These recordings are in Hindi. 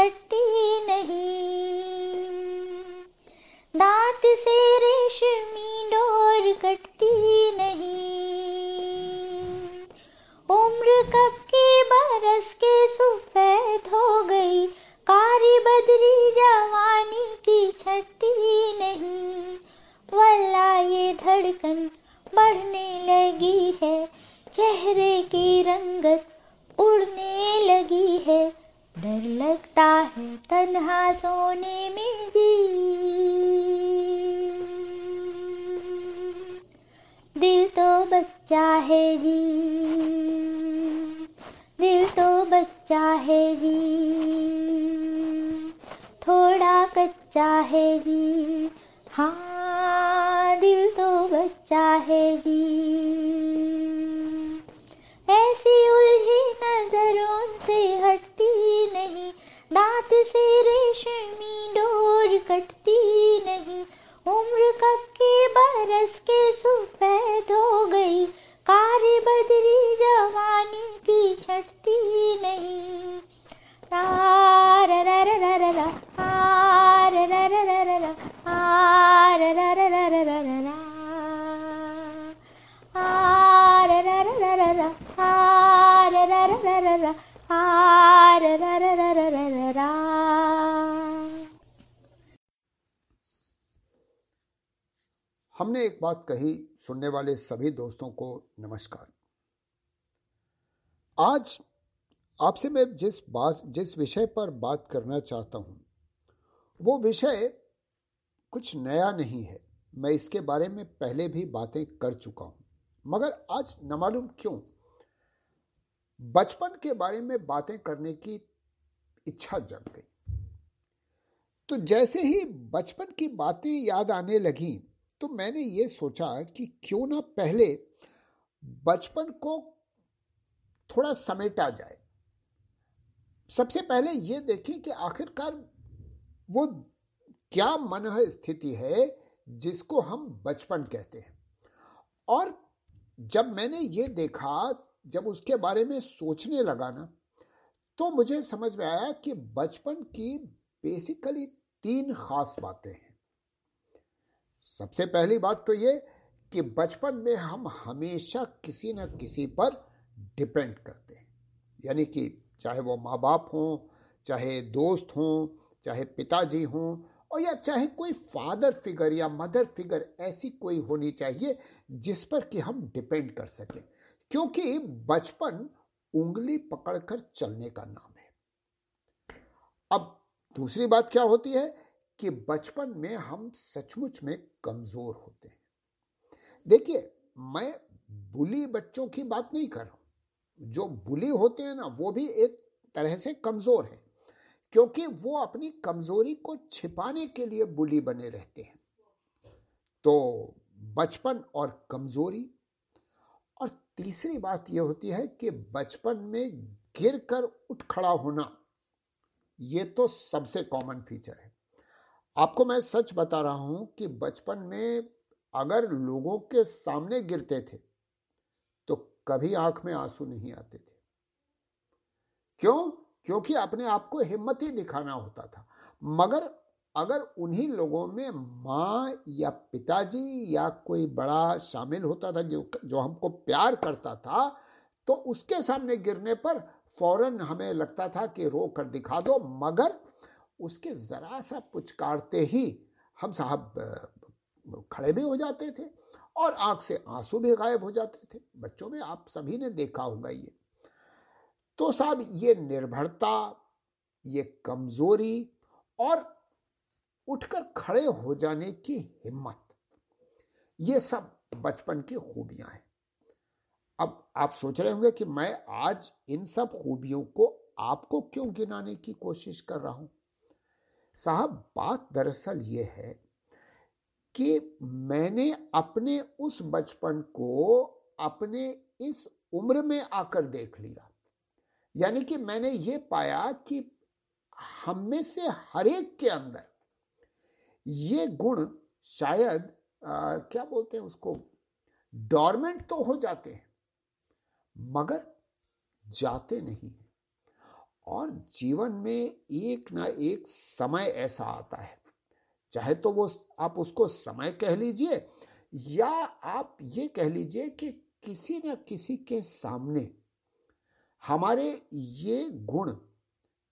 हटती नहीं। दांत से बात कही सुनने वाले सभी दोस्तों को नमस्कार। आज आपसे मैं जिस बात, जिस विषय पर बात करना चाहता हूँ, वो विषय कुछ नया नहीं है। मैं इसके बारे में पहले भी बातें कर चुका हूँ। मगर आज न मालूम क्यों, बचपन के बारे में बातें करने की इच्छा जग गई। तो जैसे ही बचपन की बातें याद आने लगी तो मैंने ये सोचा कि क्यों ना पहले बचपन को थोड़ा समेटा जाए। सबसे पहले ये देखें कि आखिरकार वो क्या मन स्थिति है जिसको हम बचपन कहते हैं। और जब मैंने ये देखा, जब उसके बारे में सोचने लगा ना तो मुझे समझ में आया कि बचपन की बेसिकली तीन खास बातें हैं। सबसे पहली बात तो ये कि बचपन में हम हमेशा किसी न किसी पर डिपेंड करते हैं। यानी कि चाहे वो माँ बाप हों, चाहे दोस्त हों, चाहे पिताजी हों, और या चाहे कोई फादर फिगर या मदर फिगर ऐसी कोई होनी चाहिए जिस पर कि हम डिपेंड कर सकें। क्योंकि बचपन उंगली पकड़कर चलने का नाम है। अब दूसरी बात क्या होती है कि बचपन में हम सचमुच में कमज़ोर होते हैं। देखिए, मैं बुली बच्चों की बात नहीं कर रहा जो बुली होते हैं ना, वो भी एक तरह से कमज़ोर है, क्योंकि वो अपनी कमज़ोरी को छिपाने के लिए बुली बने रहते हैं। तो बचपन और कमज़ोरी, और तीसरी बात यह होती है कि बचपन में गिर कर उठ खड़ा होना, ये तो सबसे कॉमन फीचर है। आपको मैं सच बता रहा हूँ कि बचपन में अगर लोगों के सामने गिरते थे तो कभी आँख में आँसू नहीं आते थे। क्यों? क्योंकि अपने आप को हिम्मत ही दिखाना होता था। मगर अगर उन्हीं लोगों में माँ या पिताजी या कोई बड़ा शामिल होता था, जो जो हमको प्यार करता था तो उसके सामने गिरने पर फ़ौरन हमें लगता था कि रो कर दिखा दो। मगर उसके ज़रा सा पुचकारते ही हम साहब खड़े भी हो जाते थे और आँख से आँसू भी गायब हो जाते थे। बच्चों में आप सभी ने देखा होगा ये। तो साहब, ये निर्भरता, ये कमज़ोरी और उठकर खड़े हो जाने की हिम्मत, ये सब बचपन की खूबियाँ हैं। अब आप सोच रहे होंगे कि मैं आज इन सब खूबियों को आपको क्यों गिनाने की कोशिश कर रहा हूँ? साहब बात दरअसल ये है कि मैंने अपने उस बचपन को अपने इस उम्र में आकर देख लिया। यानी कि मैंने ये पाया कि हम में से हर एक के अंदर ये गुण शायद आ, क्या बोलते हैं उसको डॉर्मेंट तो हो जाते हैं मगर जाते नहीं। और जीवन में एक ना एक समय ऐसा आता है। चाहे तो वो आप उसको समय कह लीजिए या आप ये कह लीजिए कि किसी न किसी के सामने हमारे ये गुण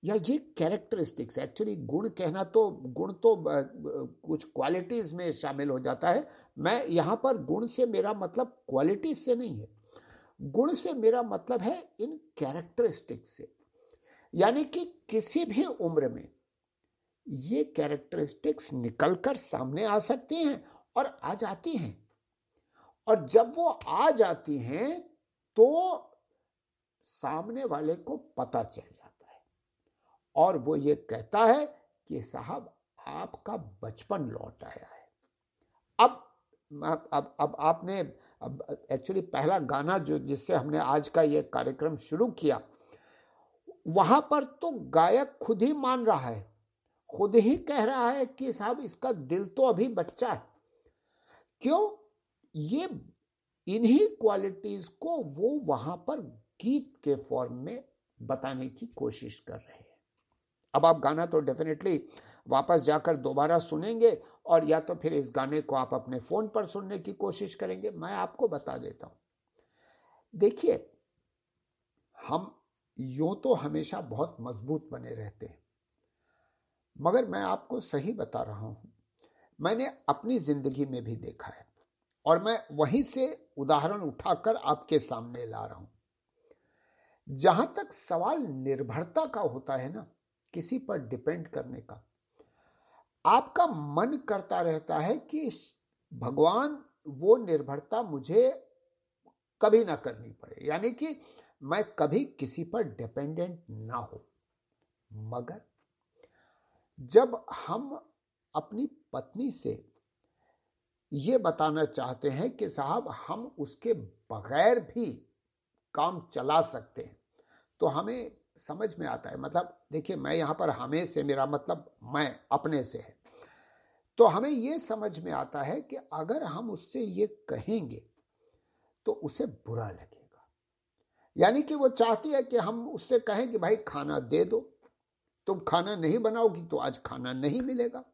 या ये कैरेक्टरिस्टिक्स एक्चुअली गुण कहना तो गुण तो कुछ क्वालिटीज में शामिल हो जाता है। मैं यहाँ पर गुण से मेरा मतलब क्वालिटीज से नहीं है। गुण से मेरा मतलब है इन कैरेक्टरिस्टिक्स से। यानी कि किसी भी उम्र में ये कैरेक्टरिस्टिक्स निकलकर सामने आ सकती हैं और आ जाती हैं। और जब वो आ जाती हैं तो सामने वाले को पता चल जाता है। और वो ये कहता है कि साहब, आपका बचपन लौट आया है। अब अब अब आपने, अब एक्चुअली पहला गाना जो, जिससे हमने आज का ये कार्यक्रम शुरू किया वहाँ पर तो गायक खुद ही मान रहा है, खुद ही कह रहा है कि साहब इसका दिल तो अभी बच्चा है। क्यों? ये इन्हीं क्वालिटीज को वो वहाँ पर गीत के फॉर्म में बताने की कोशिश कर रहे हैं। अब आप गाना तो डेफिनेटली वापस जाकर दोबारा सुनेंगे और या तो फिर इस गाने को आप अपने फ़ोन पर सुनने की कोशिश करेंगे। मैं आपको बता देता हूँ। देखिए, हम यूँ तो हमेशा बहुत मज़बूत बने रहते हैं। मगर मैं आपको सही बता रहा हूँ, मैंने अपनी ज़िंदगी में भी देखा है और मैं वहीं से उदाहरण उठाकर आपके सामने ला रहा हूँ। जहाँ तक सवाल निर्भरता का होता है ना, किसी पर डिपेंड करने का, आपका मन करता रहता है कि भगवान वो निर्भरता मुझे कभी ना करनी पड़े। यानी कि मैं कभी किसी पर डिपेंडेंट ना हो। मगर जब हम अपनी पत्नी से ये बताना चाहते हैं कि साहब, हम उसके बगैर भी काम चला सकते हैं तो हमें समझ में आता है। मतलब देखिए, मैं यहाँ पर हमें से मेरा मतलब मैं अपने से है। तो हमें ये समझ में आता है कि अगर हम उससे ये कहेंगे तो उसे बुरा लगेगा यानी कि वो चाहती है कि हम उससे कहें कि भाई खाना दे दो। तुम खाना नहीं बनाओगी तो आज खाना नहीं मिलेगा।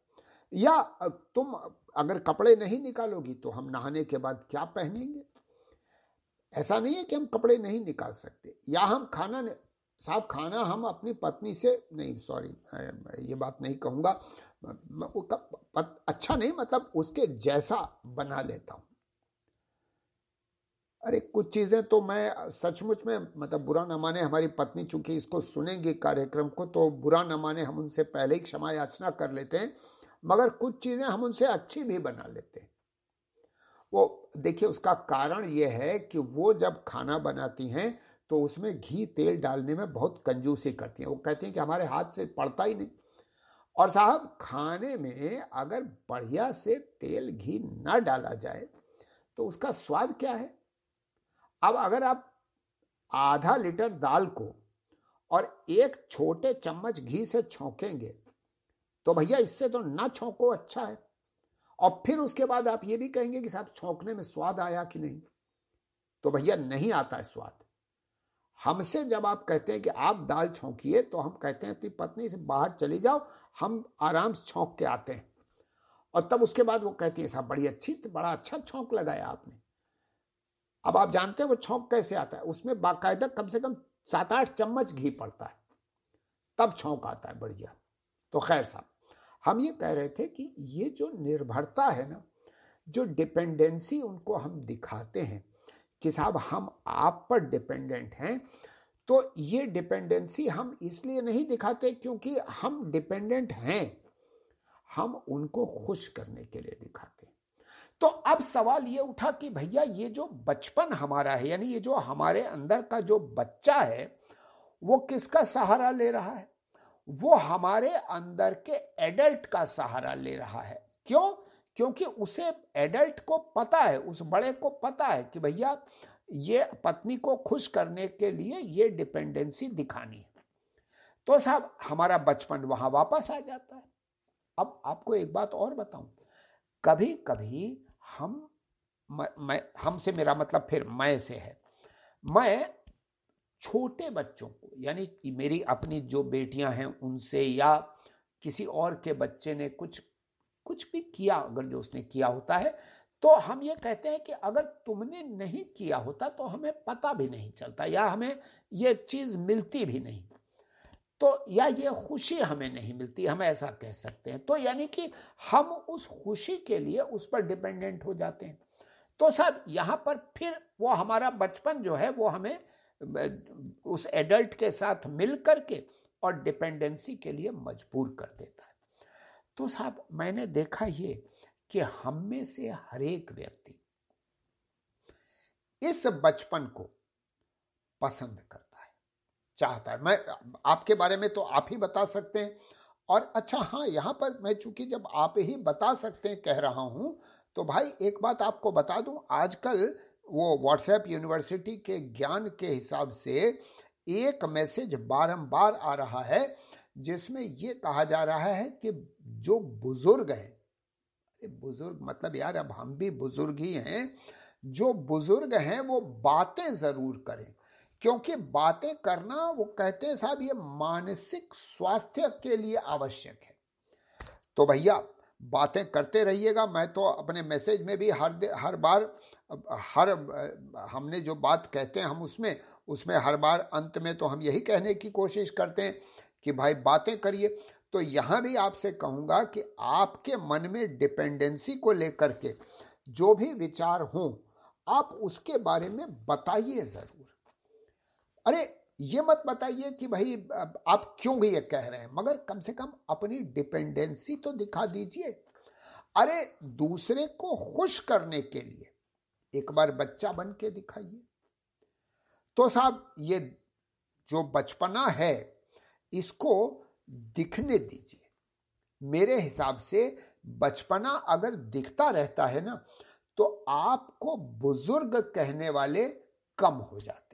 या तुम अगर कपड़े नहीं निकालोगी तो हम नहाने के बाद क्या पहनेंगे? ऐसा नहीं है कि हम कपड़े नहीं निकाल सकते। या हम खाना साहब खाना हम अपनी पत्नी से, नहीं सॉरी ये बात नहीं कहूँगा। अच्छा नहीं मतलब उसके जैसा बना लेता हूँ। अरे, कुछ चीज़ें तो मैं सचमुच में मतलब बुरा न माने हमारी पत्नी चूँकि इसको सुनेंगे कार्यक्रम को तो बुरा न माने हम उनसे पहले ही क्षमा याचना कर लेते हैं, मगर कुछ चीज़ें हम उनसे अच्छी भी बना लेते हैं। वो, देखिए, उसका कारण ये है कि वो जब खाना बनाती हैं तो उसमें घी, तेल डालने में बहुत कंजूसी करती हैं। वो कहती हैं कि हमारे हाथ से पड़ता ही नहीं। और साहब, खाने में अगर बढ़िया से तेल, घी ना डाला जाए तो उसका स्वाद क्या है? अब अगर आप आधा लीटर दाल को और एक छोटे चम्मच घी से छौकेंगे तो भैया इससे तो ना छौको अच्छा है। और फिर उसके बाद आप ये भी कहेंगे कि साहब, छौंकने में स्वाद आया कि नहीं? तो भैया नहीं आता है स्वाद। हमसे जब आप कहते हैं कि आप दाल छौंकिए तो हम कहते हैं अपनी पत्नी से, बाहर चली जाओ, हम आराम से छौंक के आते हैं। और तब उसके बाद वो कहती है, साहब, बड़ी अच्छी, बड़ा अच्छा छौंक लगाया आपने। अब आप जानते हैं वो छौंक कैसे आता है? उसमें बाकायदा कम से कम सात आठ चम्मच घी पड़ता है। तब छौंक आता है, बढ़िया। तो खैर साहब, हम ये कह रहे थे कि ये जो निर्भरता है ना, जो डिपेंडेंसी उनको हम दिखाते हैं कि साहब हम आप पर डिपेंडेंट हैं तो ये डिपेंडेंसी हम इसलिए नहीं दिखाते क्योंकि हम डिपेंडेंट हैं। हम उनको खुश करने के लिए दिखाते तो अब सवाल ये उठा कि भैया, ये जो बचपन हमारा है, यानी ये जो हमारे अंदर का जो बच्चा है, वो किसका सहारा ले रहा है? वो हमारे अंदर के एडल्ट का सहारा ले रहा है। क्यों? क्योंकि उसे एडल्ट को पता है, उस बड़े को पता है कि भैया, ये पत्नी को खुश करने के लिए ये डिपेंडेंसी दिखानी है। तो साहब, हमारा बचपन वहाँ वापस आ जाता है। अब आपको एक बात और बताऊँ। कभी कभी हम, मैं हमसे मेरा मतलब फिर मैं से है। मैं छोटे बच्चों को, यानी मेरी अपनी जो बेटियाँ हैं उनसे या किसी और के बच्चे ने कुछ कुछ भी किया, अगर जो उसने किया होता है तो हम ये कहते हैं कि अगर तुमने नहीं किया होता तो हमें पता भी नहीं चलता या हमें ये चीज़ मिलती भी नहीं। तो या ये खुशी हमें नहीं मिलती, हम ऐसा कह सकते हैं। तो यानी कि हम उस खुशी के लिए उस पर डिपेंडेंट हो जाते हैं। तो सब यहाँ पर फिर वो हमारा बचपन जो है, वो हमें उस एडल्ट के साथ मिल करके और डिपेंडेंसी के लिए मजबूर कर देता है। तो साहब, मैंने देखा ये कि हम में से हर एक व्यक्ति इस बचपन को पसंद करता है। चाहता है। मैं, आपके बारे में तो आप ही बता सकते हैं। और अच्छा हाँ यहाँ पर मैं चूँकि जब आप ही बता सकते हैं, कह रहा हूँ तो भाई एक बात आपको बता दूँ, आजकल वो व्हाट्सएप यूनिवर्सिटी के ज्ञान के हिसाब से एक मैसेज बारंबार आ रहा है, जिसमें ये कहा जा रहा है कि जो बुज़ुर्ग हैं बुज़ुर्ग मतलब यार, अब हम भी बुज़ुर्ग ही हैं, जो बुज़ुर्ग हैं वो बातें ज़रूर करें। क्योंकि बातें करना, वो कहते हैं साहब, ये मानसिक स्वास्थ्य के लिए आवश्यक है। तो भैया, बातें करते रहिएगा। मैं तो अपने मैसेज में भी हर हर बार हर हमने जो बात कहते हैं, हम उसमें उसमें हर बार अंत में तो हम यही कहने की कोशिश करते हैं कि भाई, बातें करिए। तो यहाँ भी आपसे कहूँगा कि आपके मन में डिपेंडेंसी को लेकर के जो भी विचार हो, आप उसके बारे में बताइए ज़रूर। अरे, ये मत बताइए कि भाई आप क्यों ये कह रहे हैं? मगर कम से कम अपनी डिपेंडेंसी तो दिखा दीजिए। अरे, दूसरे को खुश करने के लिए एक बार बच्चा बन के दिखाइए। तो साहब, ये जो बचपना है, इसको दिखने दीजिए। मेरे हिसाब से बचपना अगर दिखता रहता है ना तो आपको बुज़ुर्ग कहने वाले कम हो जाते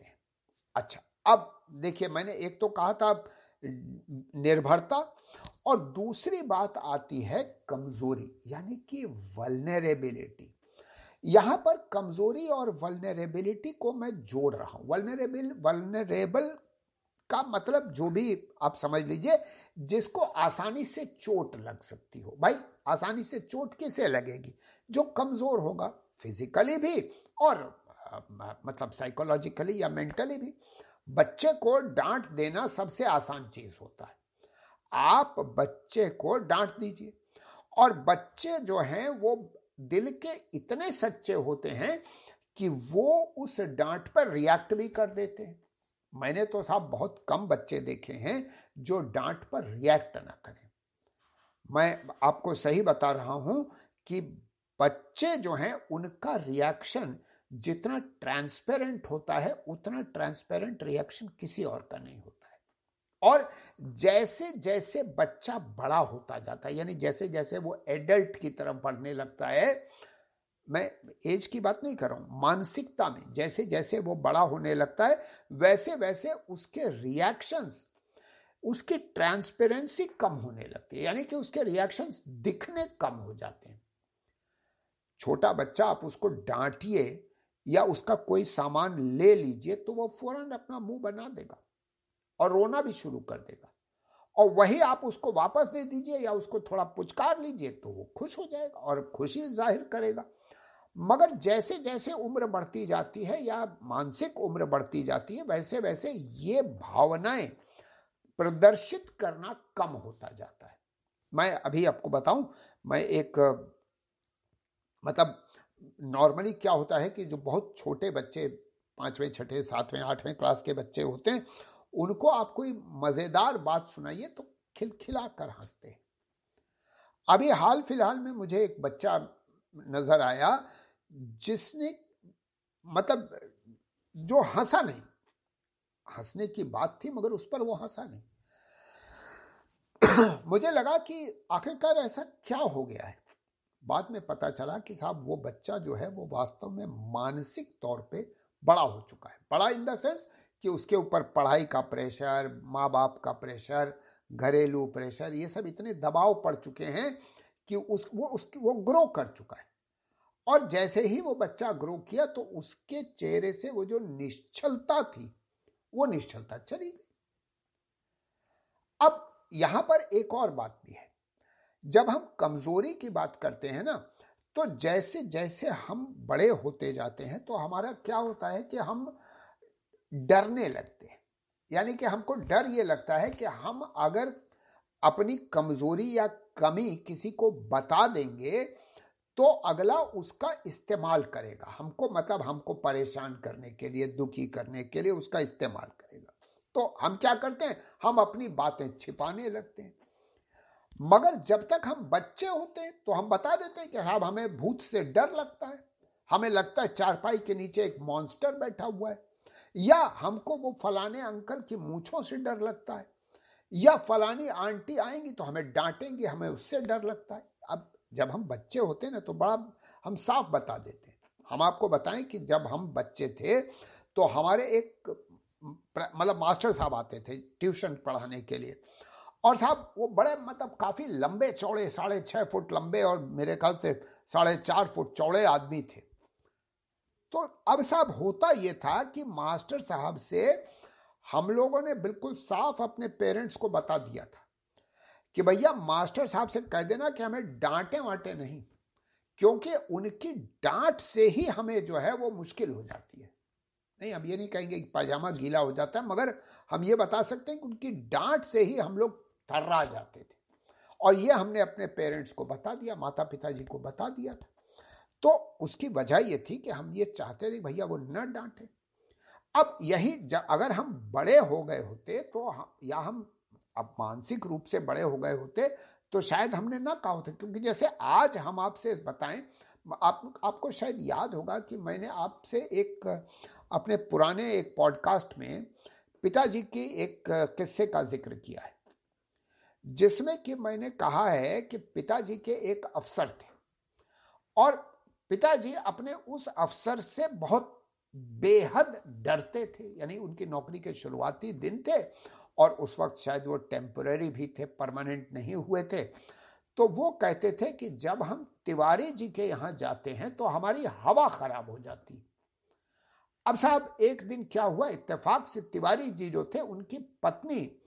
अच्छा अब देखिए, मैंने एक तो कहा था, निर्भरता और दूसरी बात आती है कमज़ोरी, यानी कि वल्नरेबिलिटी यहाँ पर कमज़ोरी और वल्नरेबिलिटी को मैं जोड़ रहा हूँ। वल्नरेबल वल्नरेबल का मतलब जो भी आप समझ लीजिए, जिसको आसानी से चोट लग सकती हो। भाई, आसानी से चोट किसे लगेगी? जो कमज़ोर होगा फिजिकली भी और मतलब साइकोलॉजिकली या मेंटली भी, बच्चे को डांट देना सबसे आसान चीज़ होता है। आप बच्चे को डांट दीजिए। और बच्चे जो हैं, वो दिल के इतने सच्चे होते हैं कि वो उस डांट पर रिएक्ट भी कर देते हैं। मैंने तो साहब बहुत कम बच्चे देखे हैं जो डांट पर रिएक्ट ना करें। मैं आपको सही बता रहा हूँ कि बच्चे जो हैं, उनका रिएक्शन जितना ट्रांसपेरेंट होता है, उतना ट्रांसपेरेंट रिएक्शन किसी और का नहीं होता है। और जैसे जैसे बच्चा बड़ा होता जाता है, यानी जैसे जैसे वो एडल्ट की तरफ़ बढ़ने लगता है, मैं एज की बात नहीं कर रहा हूँ, मानसिकता में जैसे जैसे वो बड़ा होने लगता है, वैसे वैसे उसके रिएक्शंस उसकी ट्रांसपेरेंसी कम होने लगती है, यानी कि उसके रिएक्शंस दिखने कम हो जाते हैं। छोटा बच्चा आप उसको डांटिए या उसका कोई सामान ले लीजिए तो वो फ़ौरन अपना मुँह बना देगा और रोना भी शुरू कर देगा। और वही आप उसको वापस दे दीजिए या उसको थोड़ा पुचकार लीजिए तो वो खुश हो जाएगा और खुशी ज़ाहिर करेगा। मगर जैसे जैसे उम्र बढ़ती जाती है या मानसिक उम्र बढ़ती जाती है, वैसे वैसे ये भावनाएँ प्रदर्शित करना कम होता जाता है। मैं अभी आपको बताऊँ, मैं एक मतलब नॉर्मली क्या होता है कि जो बहुत छोटे बच्चे, पाँचवें, छठे, सातवें, आठवें क्लास के बच्चे होते हैं, उनको आप कोई मज़ेदार बात सुनाइए तो खिलखिला कर हँसते हैं। अभी हाल फ़िलहाल में मुझे एक बच्चा नज़र आया जिसने मतलब जो हंसा नहीं, हंसने की बात थी मगर उस पर वो हंसा नहीं। मुझे लगा कि आखिरकार ऐसा क्या हो गया है? बाद में पता चला कि साहब, वो बच्चा जो है, वो वास्तव में मानसिक तौर पे बड़ा हो चुका है। बड़ा इन द सेंस कि उसके ऊपर पढ़ाई का प्रेशर माँ बाप का प्रेशर, घरेलू प्रेशर, ये सब इतने दबाव पड़ चुके हैं कि उस, वो उसकी, वो ग्रो कर चुका है। और जैसे ही वो बच्चा ग्रो किया तो उसके चेहरे से वो जो निश्चलता थी, वो निश्चलता चली गई। अब यहाँ पर एक और बात भी है। जब हम कमज़ोरी की बात करते हैं ना तो जैसे जैसे हम बड़े होते जाते हैं तो हमारा क्या होता है कि हम डरने लगते हैं। यानी कि हमको डर ये लगता है कि हम अगर अपनी कमज़ोरी या कमी किसी को बता देंगे तो अगला उसका इस्तेमाल करेगा। हमको मतलब हमको परेशान करने के लिए, दुखी करने के लिए उसका इस्तेमाल करेगा। तो हम क्या करते हैं? हम अपनी बातें छिपाने लगते हैं। मगर जब तक हम बच्चे होते हैं तो हम बता देते हैं कि साहब, हमें भूत से डर लगता है। हमें लगता है चारपाई के नीचे एक मॉन्स्टर बैठा हुआ है। या हमको वो फलाने अंकल की मूछों से डर लगता है। या फलानी आंटी आएँगी तो हमें डांटेंगी, हमें उससे डर लगता है। अब जब हम बच्चे होते हैं ना तो बड़ा हम साफ़ बता देते हैं। हम आपको बताएँ कि जब हम बच्चे थे तो हमारे एक मतलब मास्टर साहब आते थे ट्यूशन पढ़ाने के लिए। और साहब, वो बड़े मतलब काफ़ी लंबे चौड़े, साढ़े छः फुट लंबे और मेरे ख्याल से साढ़े चार फुट चौड़े आदमी थे। तो अब साहब, होता ये था कि मास्टर साहब से हम लोगों ने बिल्कुल साफ़ अपने पेरेंट्स को बता दिया था कि भैया, मास्टर साहब से कह देना कि हमें डांटे वांटे नहीं, क्योंकि उनकी डांट से ही हमें जो है वो मुश्किल हो जाती है। नहीं, हम ये नहीं कहेंगे कि पाजामा गीला हो जाता है, मगर हम ये बता सकते हैं कि उनकी डांट से ही हम लोग थर्रा जाते थे। और ये हमने अपने पेरेंट्स को बता दिया माता पिताजी को बता दिया था। तो उसकी वजह ये थी कि हम ये चाहते थे भैया वो न डांटे। अब यही अगर हम बड़े हो गए होते तो हम, या हम अब मानसिक रूप से बड़े हो गए होते तो शायद हमने ना कहा होता। क्योंकि जैसे आज हम आपसे बताएँ आप आपको शायद याद होगा कि मैंने आपसे एक अपने पुराने एक पॉडकास्ट में पिताजी की एक किस्से का ज़िक्र किया है। जिसमें कि मैंने कहा है कि पिताजी के एक अफसर थे। और पिताजी अपने उस अफसर से बहुत बेहद डरते थे, यानी उनकी नौकरी के शुरुआती दिन थे और उस वक्त शायद वो टेम्पररी भी थे परमानेंट नहीं हुए थे। तो वो कहते थे कि जब हम तिवारी जी के यहाँ जाते हैं तो हमारी हवा खराब हो जाती। अब साहब, एक दिन क्या हुआ? इत्तेफाक से तिवारी जी जो थे, उनकी पत्नी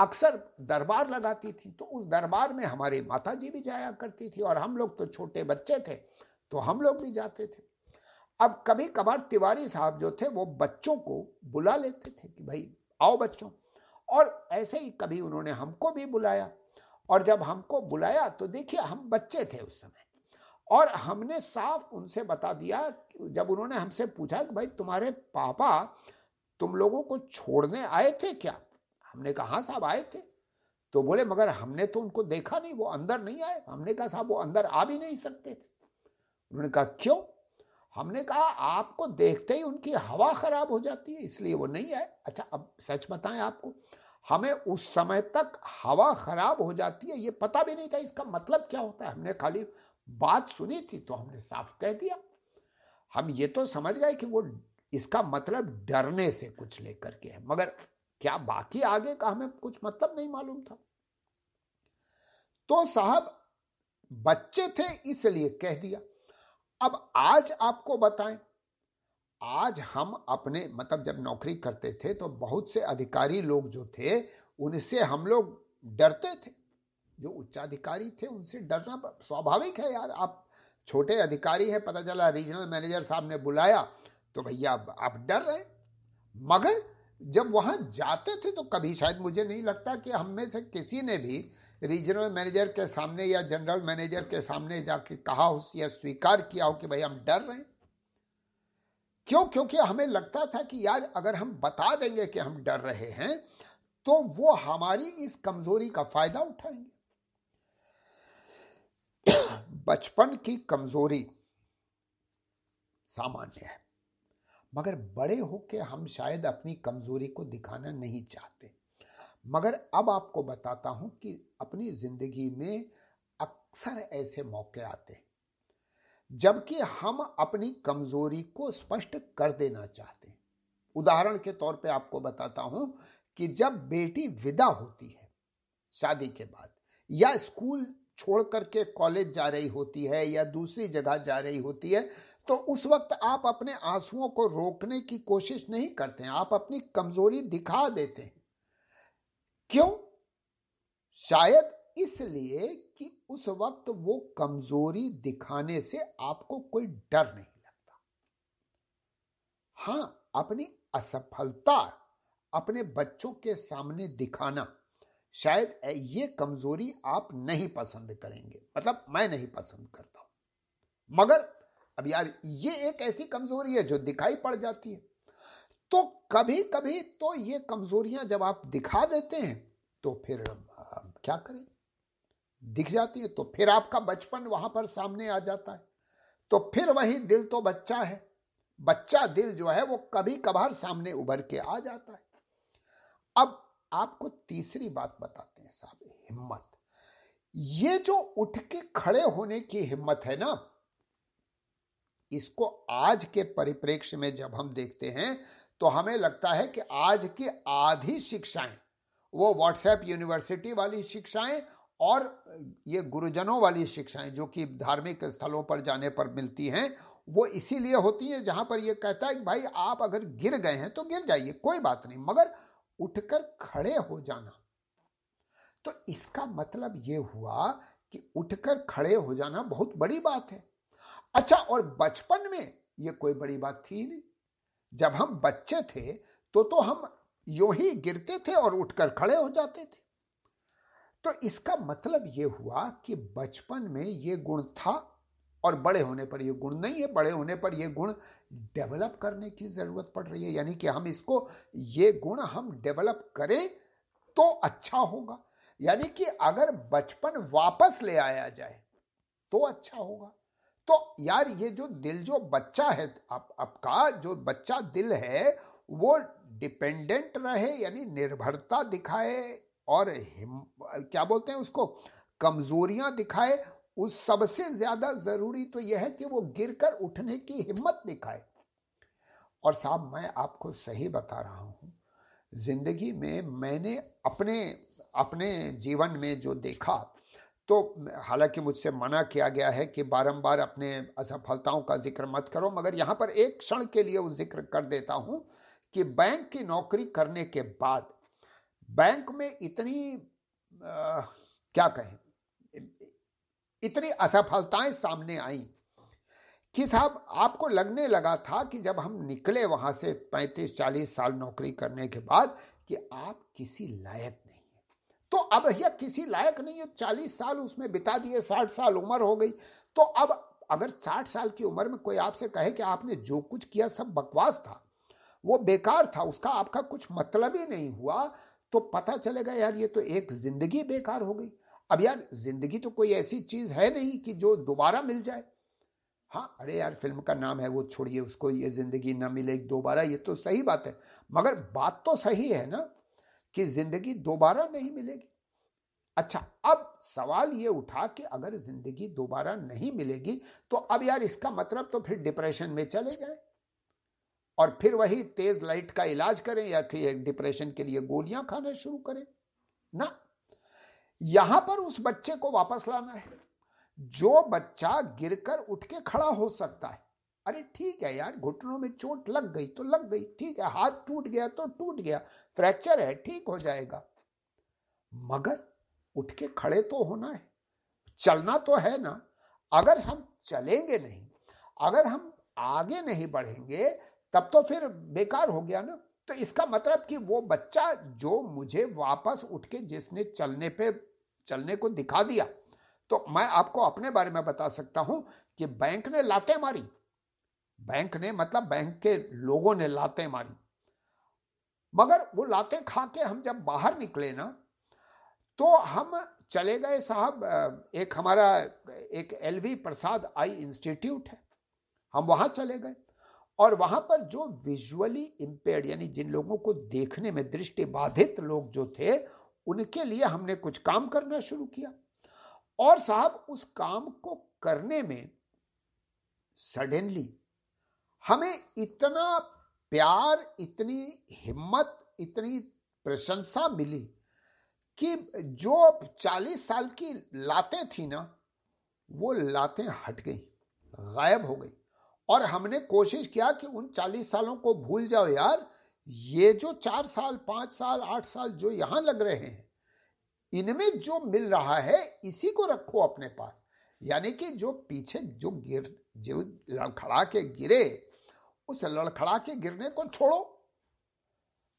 अक्सर दरबार लगाती थी तो उस दरबार में हमारी माता जी भी जाया करती थी और हम लोग तो छोटे बच्चे थे तो हम लोग भी जाते थे। अब कभी कभार तिवारी साहब जो थे, वो बच्चों को बुला लेते थे कि भाई, आओ बच्चों। और ऐसे ही कभी उन्होंने हमको भी बुलाया। और जब हमको बुलाया तो देखिए, हम बच्चे थे उस समय। और हमने साफ़ उनसे बता दिया जब उन्होंने हमसे पूछा कि भाई, तुम्हारे पापा तुम लोगों को छोड़ने आए थे क्या? हमने कहा हाँ साहब, आए थे। तो बोले, मगर हमने तो उनको देखा नहीं, वो अंदर नहीं आए। हमने कहा, साहब, वो अंदर आ भी नहीं सकते थे। उन्होंने कहा, क्यों? हमने कहा, आपको देखते ही उनकी हवा खराब हो जाती है, इसलिए वो नहीं आए। अच्छा अब सच बताएँ आपको, हमें उस समय तक हवा खराब हो जाती है, ये पता भी नहीं था इसका मतलब क्या होता है। हमने खाली बात सुनी थी तो हमने साफ़ कह दिया। हम ये तो समझ गए कि वो, इसका मतलब डरने से कुछ लेकर के है। मगर क्या बाकी आगे का हमें कुछ मतलब नहीं मालूम था? तो साहब, बच्चे थे इसलिए कह दिया। अब आज आपको बताएँ, आज हम अपने मतलब जब नौकरी करते थे तो बहुत से अधिकारी लोग जो थे, उनसे हम लोग डरते थे। जो उच्चाधिकारी थे, उनसे डरना स्वाभाविक है यार। आप छोटे अधिकारी है, पता चला रीजनल मैनेजर साहब ने बुलाया तो भैया आप डर रहे मगर जब वहाँ जाते थे तो कभी शायद मुझे नहीं लगता कि हम में से किसी ने भी रीजनल मैनेजर के सामने या जनरल मैनेजर के सामने जाके कहा हो या स्वीकार किया हो कि भाई हम डर रहे हैं। क्यों? क्योंकि हमें लगता था कि यार अगर हम बता देंगे कि हम डर रहे हैं तो वो हमारी इस कमज़ोरी का फ़ायदा उठाएँगे। बचपन की कमज़ोरी सामान्य है। मगर बड़े होके हम शायद अपनी कमज़ोरी को दिखाना नहीं चाहते। मगर अब आपको बताता हूँ कि अपनी ज़िंदगी में अक्सर ऐसे मौके आते हैं, जबकि हम अपनी कमज़ोरी को स्पष्ट कर देना चाहते हैं। उदाहरण के तौर पे आपको बताता हूँ कि जब बेटी विदा होती है, शादी के बाद, या स्कूल छोड़ करके कॉलेज जा रही होती है या दूसरी जगह जा रही होती है तो उस वक्त आप अपने आंसुओं को रोकने की कोशिश नहीं करते हैं। आप अपनी कमज़ोरी दिखा देते हैं। क्यों? शायद इसलिए कि उस वक्त वो कमज़ोरी दिखाने से आपको कोई डर नहीं लगता। हाँ, अपनी असफलता, अपने बच्चों के सामने दिखाना, शायद ये कमज़ोरी आप नहीं पसंद करेंगे। मतलब मैं नहीं पसंद करता हूँ। मगर अब यार ये एक ऐसी कमज़ोरी है जो दिखाई पड़ जाती है। तो कभी कभी तो ये कमजोरियाँ जब आप दिखा देते हैं तो फिर क्या करें? दिख जाती है तो फिर आपका बचपन वहाँ पर सामने आ जाता है। तो फिर वही दिल तो बच्चा है। बच्चा दिल जो है, वो कभी कभार सामने उभर के आ जाता है। अब आपको तीसरी बात बताते हैं साहब, हिम्मत। ये जो उठ के खड़े होने की हिम्मत है ना इसको आज के परिप्रेक्ष्य में जब हम देखते हैं तो हमें लगता है कि आज की आधी शिक्षाएँ, वो व्हाट्सएप यूनिवर्सिटी वाली शिक्षाएँ और ये गुरुजनों वाली शिक्षाएँ जो कि धार्मिक स्थलों पर जाने पर मिलती हैं, वो इसीलिए होती हैं जहाँ पर ये कहता है कि भाई आप अगर गिर गए हैं तो गिर जाइए, कोई बात नहीं, मगर उठकर खड़े हो जाना। तो इसका मतलब ये हुआ कि उठकर खड़े हो जाना बहुत बड़ी बात है। अच्छा और बचपन में ये कोई बड़ी बात थी नहीं। जब हम बच्चे थे तो तो हम यो ही गिरते थे और उठकर खड़े हो जाते थे। तो इसका मतलब ये हुआ कि बचपन में ये गुण था, और बड़े होने पर ये गुण नहीं है, बड़े होने पर ये गुण डेवलप करने की ज़रूरत पड़ रही है। यानी कि हम इसको, ये गुण हम डेवलप करें तो अच्छा होगा। यानी कि अगर बचपन वापस ले आया जाए तो अच्छा होगा। तो यार ये जो दिल, जो बच्चा है, आप, आपका जो बच्चा दिल है, वो डिपेंडेंट रहे, यानी निर्भरता दिखाए और हिम, क्या बोलते हैं उसको, कमजोरियाँ दिखाए, उस सबसे ज़्यादा ज़रूरी तो यह है कि वो गिरकर उठने की हिम्मत दिखाए। और साहब, मैं आपको सही बता रहा हूँ, ज़िंदगी में मैंने अपने अपने जीवन में जो देखा तो हालाँकि मुझसे मना किया गया है कि बारंबार अपने असफलताओं का ज़िक्र मत करो मगर यहाँ पर एक क्षण के लिए वो ज़िक्र कर देता हूँ कि बैंक की नौकरी करने के बाद बैंक में इतनी आ, क्या कहें इतनी असफलताएँ सामने आई कि साहब आपको लगने लगा था कि जब हम निकले वहाँ से 35-40 साल नौकरी करने के बाद कि आप किसी लायक तो अब यह किसी लायक नहीं है, चालीस साल उसमें बिता दिए, साठ साल उम्र हो गई। तो अब अगर साठ साल की उम्र में कोई आपसे कहे कि आपने जो कुछ किया सब बकवास था, वो बेकार था, उसका आपका कुछ मतलब ही नहीं हुआ तो पता चलेगा यार ये तो एक ज़िंदगी बेकार हो गई। अब यार ज़िंदगी तो कोई ऐसी चीज़ है नहीं कि जो दोबारा मिल जाए। हाँ अरे यार फ़िल्म का नाम है, वो छोड़िए, उसको ये ज़िंदगी ना मिले दोबारा, ये तो सही बात है। मगर बात तो सही है ना कि ज़िंदगी दोबारा नहीं मिलेगी। अच्छा अब सवाल ये उठा कि अगर ज़िंदगी दोबारा नहीं मिलेगी तो अब यार इसका मतलब तो फिर डिप्रेशन में चले जाए। और फिर वही तेज लाइट का इलाज करें या फिर डिप्रेशन के लिए गोलियाँ खाना शुरू करें। ना, यहाँ पर उस बच्चे को वापस लाना है। जो बच्चा गिरकर उठ के खड़ा हो सकता है अरे ठीक है यार, घुटनों में चोट लग गई तो लग गई, ठीक है, हाथ टूट गया तो टूट गया, फ्रैक्चर है, ठीक हो जाएगा। मगर उठ के खड़े तो होना है, चलना तो है ना। अगर हम चलेंगे नहीं, अगर हम आगे नहीं बढ़ेंगे, तब तो फिर बेकार हो गया ना। तो इसका मतलब कि वो बच्चा जो मुझे वापस उठ के जिसने चलने पे, चलने को दिखा दिया तो मैं आपको अपने बारे में बता सकता हूँ कि बैंक ने लाते मारी बैंक ने मतलब बैंक के लोगों ने लाते मारी। मगर वो लाते खा के हम जब बाहर निकले ना तो हम चले गए साहब एक हमारा, एक एलवी प्रसाद आई इंस्टीट्यूट है। हम वहाँ चले गए और वहाँ पर जो विजुअली इंपेयर्ड यानी जिन लोगों को देखने में दृष्टि बाधित लोग जो थे, उनके लिए हमने कुछ काम करना शुरू किया। और साहब, उस काम को करने में सडनली हमें इतना प्यार, इतनी हिम्मत, इतनी प्रशंसा मिली कि जो 40 साल की लातें थी ना, वो लातें हट गई, गायब हो गई। और हमने कोशिश किया कि उन चालीस सालों को भूल जाओ यार, ये जो चार साल, पाँच साल, आठ साल जो यहाँ लग रहे हैं, इनमें जो मिल रहा है, इसी को रखो अपने पास। यानी कि जो पीछे जो गिर, जो लड़खड़ा के गिरे उस लड़खड़ा के गिरने को छोड़ो।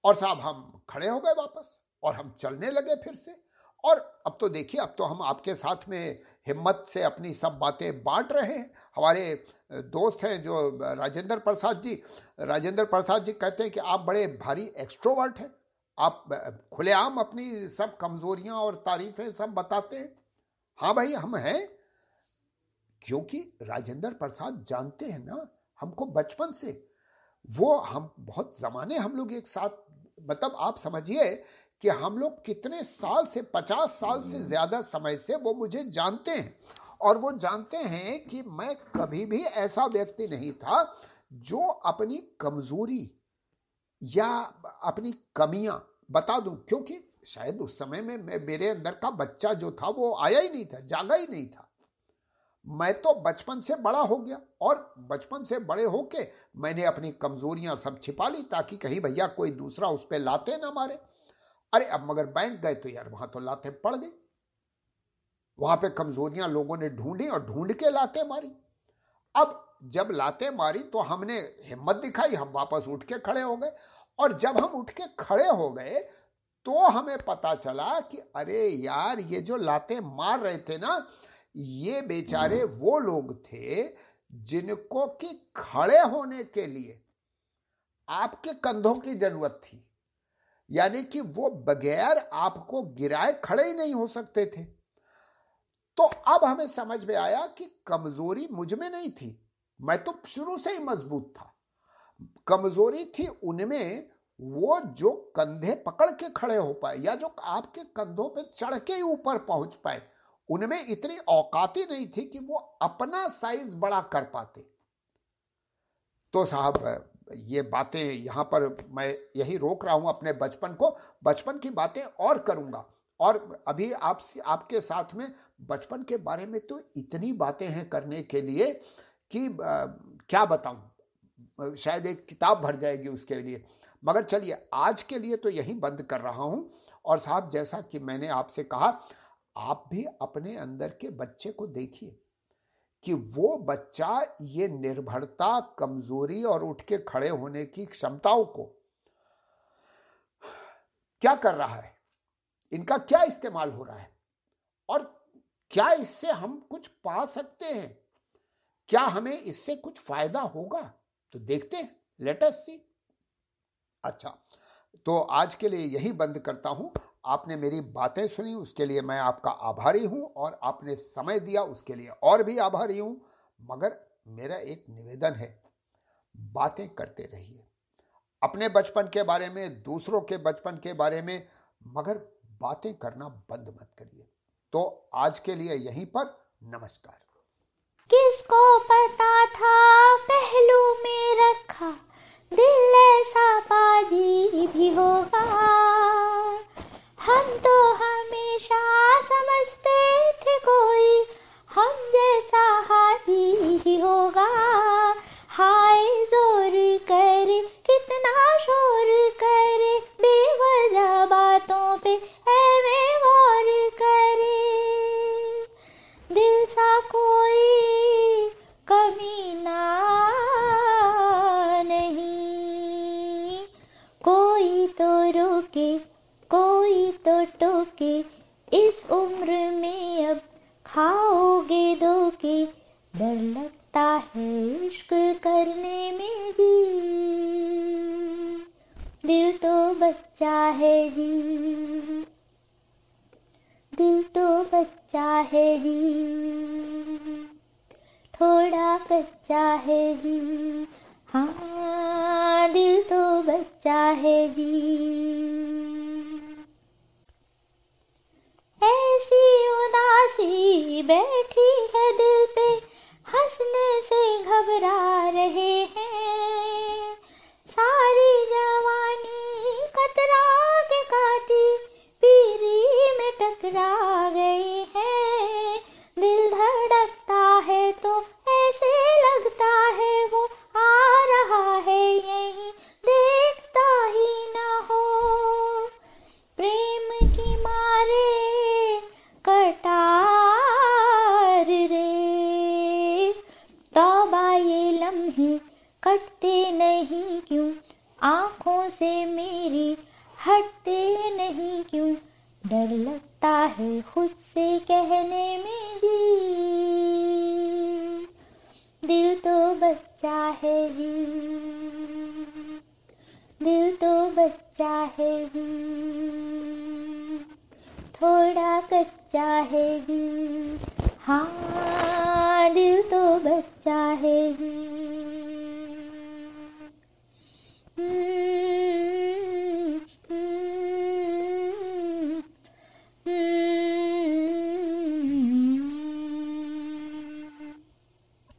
और साहब, हम खड़े हो गए वापस और हम चलने लगे फिर से। और अब तो देखिए, अब तो हम आपके साथ में हिम्मत से अपनी सब बातें बांट रहे हैं। हमारे दोस्त हैं जो राजेंद्र प्रसाद जी। राजेंद्र प्रसाद जी कहते हैं कि आप बड़े भारी एक्स्ट्रोवर्ट हैं। आप खुलेआम अपनी सब कमजोरियाँ और तारीफें सब बताते हैं। हाँ भाई, हम हैं। क्योंकि राजेंद्र प्रसाद जानते हैं ना हमको बचपन से वो हम बहुत जमाने हम लोग एक साथ मतलब आप समझिए कि हम लोग कितने साल से पचास साल से ज़्यादा समय से वो मुझे जानते हैं। और वो जानते हैं कि मैं कभी भी ऐसा व्यक्ति नहीं था जो अपनी कमज़ोरी या अपनी कमियाँ बता दूँ क्योंकि शायद उस समय में मेरे अंदर का बच्चा जो था वो आया ही नहीं था जागा ही नहीं था। मैं तो बचपन से बड़ा हो गया और बचपन से बड़े होके मैंने अपनी कमजोरियाँ सब छिपा ली ताकि कहीं भैया कोई दूसरा उस पर लाते ना मारे। अरे, अब मगर बैंक गए तो यार वहाँ तो लाते पड़ गई वहाँ पे कमजोरियाँ लोगों ने ढूंढी और ढूंढ के लाते मारी। अब जब लाते मारी तो हमने हिम्मत दिखाई, हम वापस उठ के खड़े हो गए और जब हम उठ के खड़े हो गए तो हमें पता चला कि अरे यार, ये जो लाते मार रहे थे ना ये बेचारे वो लोग थे जिनको कि खड़े होने के लिए आपके कंधों की ज़रूरत थी। यानी कि वो बगैर आपको गिराए खड़े ही नहीं हो सकते थे। तो अब हमें समझ में आया कि कमज़ोरी मुझमें नहीं थी। मैं तो शुरू से ही मज़बूत था। कमज़ोरी थी उनमें वो जो कंधे पकड़ के खड़े हो पाए या जो आपके कंधों पे चढ़ के ही ऊपर पहुँच पाए। उनमें इतनी औकाती नहीं थी कि वो अपना साइज़ बड़ा कर पाते। तो साहब ये बातें यहाँ पर मैं यही रोक रहा हूँ अपने बचपन को। बचपन की बातें और करूँगा। और अभी आप आपके साथ में बचपन के बारे में तो इतनी बातें हैं करने के लिए कि आ, क्या बताऊँ? शायद एक किताब भर जाएगी उसके लिए। मगर चलिए आज के लिए तो यही बंद कर रहा हूँ। और साहब जैसा कि मैंने आपसे कहा आप भी अपने अंदर के बच्चे को देखिए कि वो बच्चा ये निर्भरता, कमज़ोरी और उठ के खड़े होने की क्षमताओं को क्या कर रहा है? इनका क्या इस्तेमाल हो रहा है? और क्या इससे हम कुछ पा सकते हैं? क्या हमें इससे कुछ फ़ायदा होगा? तो देखते हैं लेटेस्ट सी अच्छा तो आज के लिए यही बंद करता हूँ। आपने मेरी बातें सुनी, उसके लिए मैं आपका आभारी हूँ और आपने समय दिया, उसके लिए और भी आभारी हूँ। मगर मेरा एक निवेदन है, बातें करते रहिए। अपने बचपन के बारे में, दूसरों के बचपन के बारे में, मगर बातें करना बंद मत करिए। तो आज के लिए यहीं पर, नमस्कार। किसको पता था पहलू में रखा, दिल ऐसा पाजी भी होगा। हम तो हमेशा समझते थे कोई, हम जैसा हाथी ही होगा। हाय ज़ोर करे, कितना शोर करे, बेवजह बातों पे ऐवे गौर करे। दिल सा कोई कमी ना, नहीं। कोई तो रोके तो टोके इस उम्र में अब खाओगे धोके, डर लगता है इश्क करने में जी। दिल तो बच्चा है जी। दिल तो बच्चा है जी। थोड़ा कच्चा है जी। हाँ दिल तो बच्चा है जी। ऐसी उदासी बैठी है दिल पे, हंसने से घबरा रहे हैं। सारी जवानी कतरा के काटी, पीरी में टकरा गई हैं।